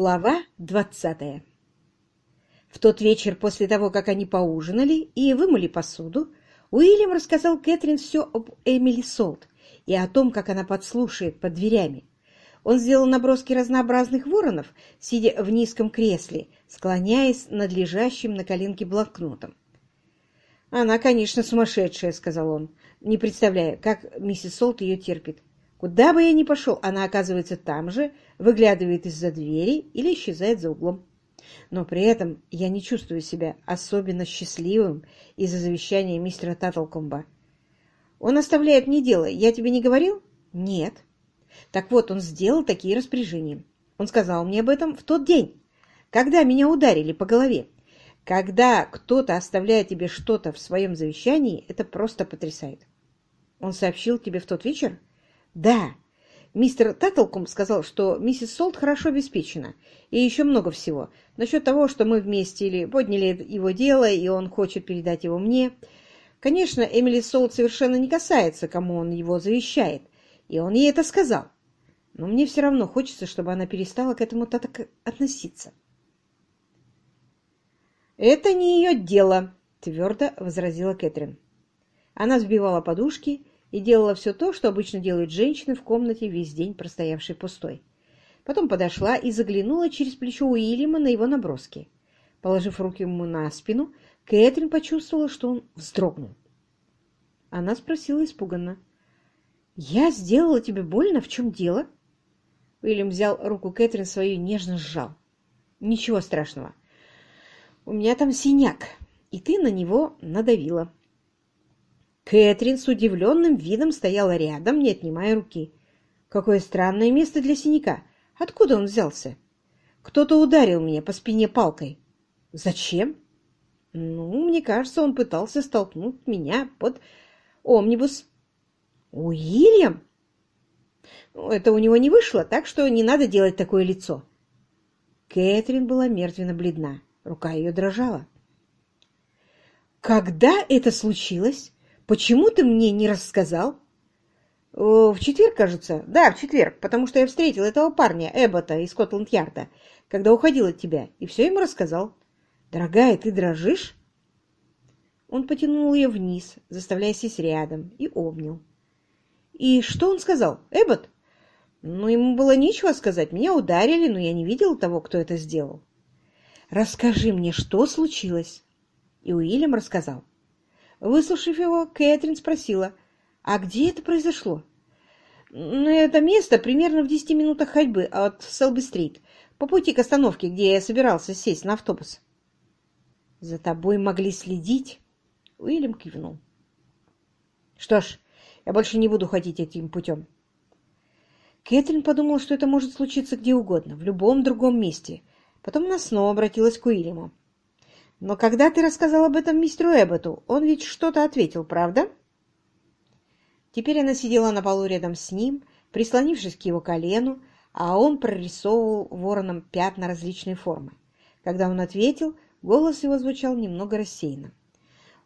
Глава двадцатая В тот вечер после того, как они поужинали и вымыли посуду, Уильям рассказал Кэтрин все об Эмили Солт и о том, как она подслушает под дверями. Он сделал наброски разнообразных воронов, сидя в низком кресле, склоняясь над лежащим на коленке блокнотом. «Она, конечно, сумасшедшая», — сказал он, не представляя, как миссис Солт ее терпит. Куда бы я ни пошел, она оказывается там же, выглядывает из-за двери или исчезает за углом. Но при этом я не чувствую себя особенно счастливым из-за завещания мистера Таттлкомба. Он оставляет мне дело. Я тебе не говорил? Нет. Так вот, он сделал такие распоряжения. Он сказал мне об этом в тот день, когда меня ударили по голове. Когда кто-то оставляет тебе что-то в своем завещании, это просто потрясает. Он сообщил тебе в тот вечер? Да, мистер Таттлком сказал, что миссис Солт хорошо обеспечена, и еще много всего. Насчет того, что мы вместе или подняли его дело, и он хочет передать его мне. Конечно, Эмили Солт совершенно не касается, кому он его завещает, и он ей это сказал. Но мне все равно хочется, чтобы она перестала к этому так относиться. «Это не ее дело», — твердо возразила Кэтрин. Она сбивала подушки и делала все то, что обычно делают женщины в комнате весь день простоявшей пустой. Потом подошла и заглянула через плечо Уильяма на его наброски. Положив руки ему на спину, Кэтрин почувствовала, что он вздрогнул. Она спросила испуганно. «Я сделала тебе больно? В чем дело?» Уильям взял руку Кэтрин свою и нежно сжал. «Ничего страшного. У меня там синяк, и ты на него надавила». Кэтрин с удивленным видом стояла рядом, не отнимая руки. Какое странное место для синяка. Откуда он взялся? Кто-то ударил меня по спине палкой. Зачем? Ну, мне кажется, он пытался столкнуть меня под омнибус. Уильям? Ну, это у него не вышло, так что не надо делать такое лицо. Кэтрин была мертвенно бледна. Рука ее дрожала. Когда это случилось? Почему ты мне не рассказал? В четверг, кажется. Да, в четверг, потому что я встретил этого парня, Эббота из Скотланд-Ярда, когда уходил от тебя, и все ему рассказал. Дорогая, ты дрожишь? Он потянул ее вниз, заставляя сесть рядом, и обнял. И что он сказал? Эббот? Ну, ему было нечего сказать. Меня ударили, но я не видел того, кто это сделал. Расскажи мне, что случилось? И Уильям рассказал. Выслушав его, Кэтрин спросила, «А где это произошло?» «Ну, это место примерно в десяти минутах ходьбы от Селби-стрит, по пути к остановке, где я собирался сесть на автобус». «За тобой могли следить?» Уильям кивнул. «Что ж, я больше не буду ходить этим путем». Кэтрин подумала, что это может случиться где угодно, в любом другом месте. Потом она снова обратилась к Уильяму. Но когда ты рассказал об этом мистеру Эбботу, он ведь что-то ответил, правда? Теперь она сидела на полу рядом с ним, прислонившись к его колену, а он прорисовывал вороном пятна различной формы. Когда он ответил, голос его звучал немного рассеянно.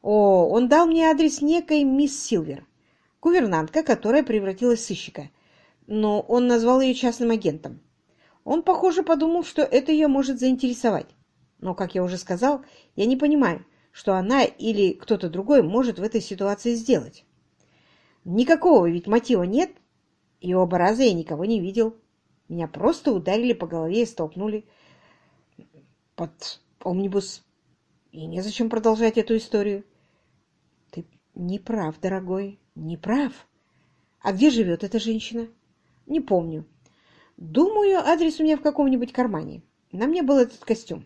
«О, он дал мне адрес некой мисс Силвер, гувернантка, которая превратилась в сыщика, но он назвал ее частным агентом. Он, похоже, подумал, что это ее может заинтересовать. Но, как я уже сказал, я не понимаю, что она или кто-то другой может в этой ситуации сделать. Никакого ведь мотива нет, и оба раза я никого не видел. Меня просто ударили по голове и столкнули под омнибус. И незачем продолжать эту историю. Ты не прав, дорогой, не прав. А где живет эта женщина? Не помню. Думаю, адрес у меня в каком-нибудь кармане. На мне был этот костюм.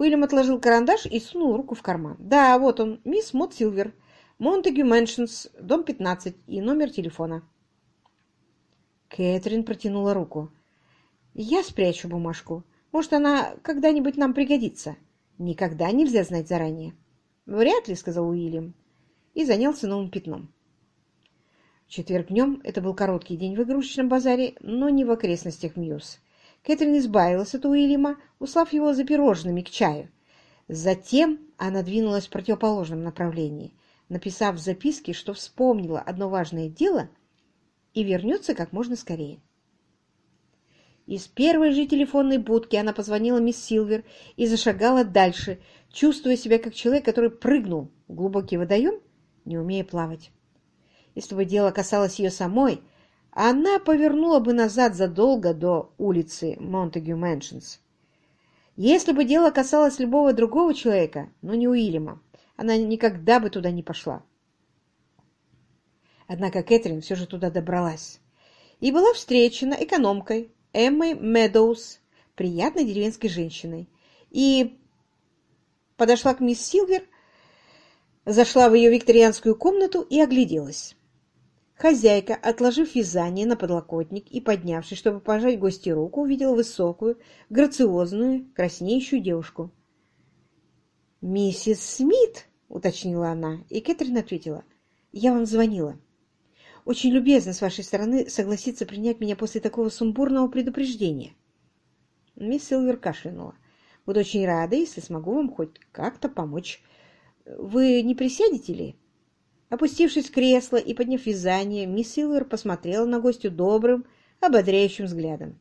Уильям отложил карандаш и сунул руку в карман. «Да, вот он, мисс Мот Силвер, Монтегю Мэншнс, дом 15 и номер телефона». Кэтрин протянула руку. «Я спрячу бумажку. Может, она когда-нибудь нам пригодится. Никогда нельзя знать заранее». «Вряд ли», — сказал Уильям, и занялся новым пятном. В четверг днем это был короткий день в игрушечном базаре, но не в окрестностях Мьюз. Кэтрин избавилась от Уильяма, услав его за пирожными к чаю. Затем она двинулась в противоположном направлении, написав в записке, что вспомнила одно важное дело и вернется как можно скорее. Из первой же телефонной будки она позвонила мисс Силвер и зашагала дальше, чувствуя себя как человек, который прыгнул в глубокий водоем, не умея плавать. Если бы дело касалось ее самой, она повернула бы назад задолго до улицы Монтегю Мэншнс. Если бы дело касалось любого другого человека, но не Уильяма, она никогда бы туда не пошла. Однако Кэтрин все же туда добралась и была встречена экономкой Эммой Медоуз, приятной деревенской женщиной, и подошла к мисс Силвер, зашла в ее викторианскую комнату и огляделась. Хозяйка, отложив вязание на подлокотник и поднявшись, чтобы пожать гости руку, увидела высокую, грациозную, краснеющую девушку. «Миссис Смит!» — уточнила она, и Кэтрин ответила. «Я вам звонила. Очень любезно с вашей стороны согласиться принять меня после такого сумбурного предупреждения». Мисс Силвер кашлянула. «Буду очень рада, если смогу вам хоть как-то помочь. Вы не присядете ли?» Опустившись в кресло и подняв вязание, мисс Силвер посмотрела на гостю добрым, ободряющим взглядом.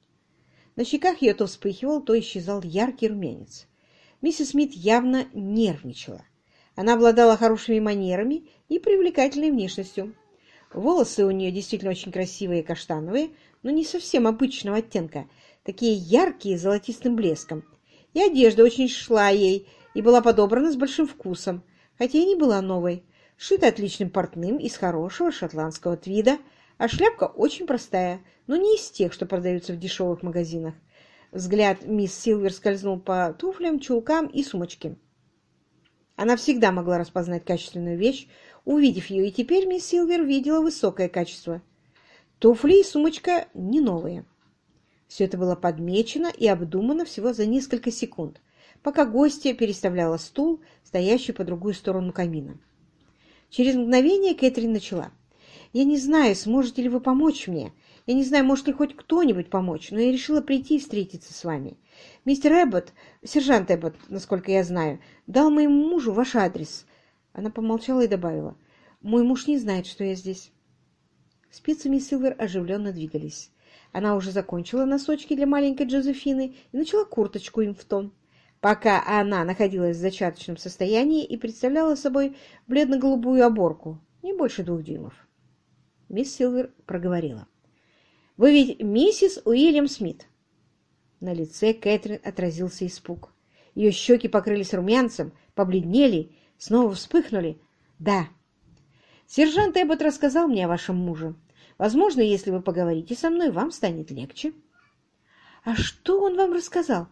На щеках ее то вспыхивал, то исчезал яркий румянец. Миссис Смит явно нервничала. Она обладала хорошими манерами и привлекательной внешностью. Волосы у нее действительно очень красивые каштановые, но не совсем обычного оттенка, такие яркие с золотистым блеском. И одежда очень шла ей и была подобрана с большим вкусом, хотя и не была новой шита отличным портным из хорошего шотландского твида, а шляпка очень простая, но не из тех, что продаются в дешевых магазинах. Взгляд мисс Силвер скользнул по туфлям, чулкам и сумочке. Она всегда могла распознать качественную вещь, увидев ее, и теперь мисс Силвер видела высокое качество. Туфли и сумочка не новые. Все это было подмечено и обдумано всего за несколько секунд, пока гостья переставляла стул, стоящий по другую сторону камина. Через мгновение Кэтрин начала. «Я не знаю, сможете ли вы помочь мне. Я не знаю, может ли хоть кто-нибудь помочь, но я решила прийти и встретиться с вами. Мистер Эббот, сержант Эббот, насколько я знаю, дал моему мужу ваш адрес». Она помолчала и добавила. «Мой муж не знает, что я здесь». Спицы мисс Силвер оживленно двигались. Она уже закончила носочки для маленькой Джозефины и начала курточку им в тон пока она находилась в зачаточном состоянии и представляла собой бледно-голубую оборку, не больше двух дюймов. Мисс Силвер проговорила. «Вы ведь миссис Уильям Смит?» На лице Кэтрин отразился испуг. Ее щеки покрылись румянцем, побледнели, снова вспыхнули. «Да». «Сержант Эббот рассказал мне о вашем муже. Возможно, если вы поговорите со мной, вам станет легче». «А что он вам рассказал?»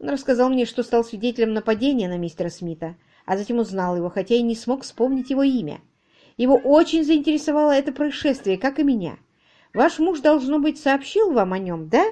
Он рассказал мне, что стал свидетелем нападения на мистера Смита, а затем узнал его, хотя и не смог вспомнить его имя. Его очень заинтересовало это происшествие, как и меня. Ваш муж, должно быть, сообщил вам о нем, да?»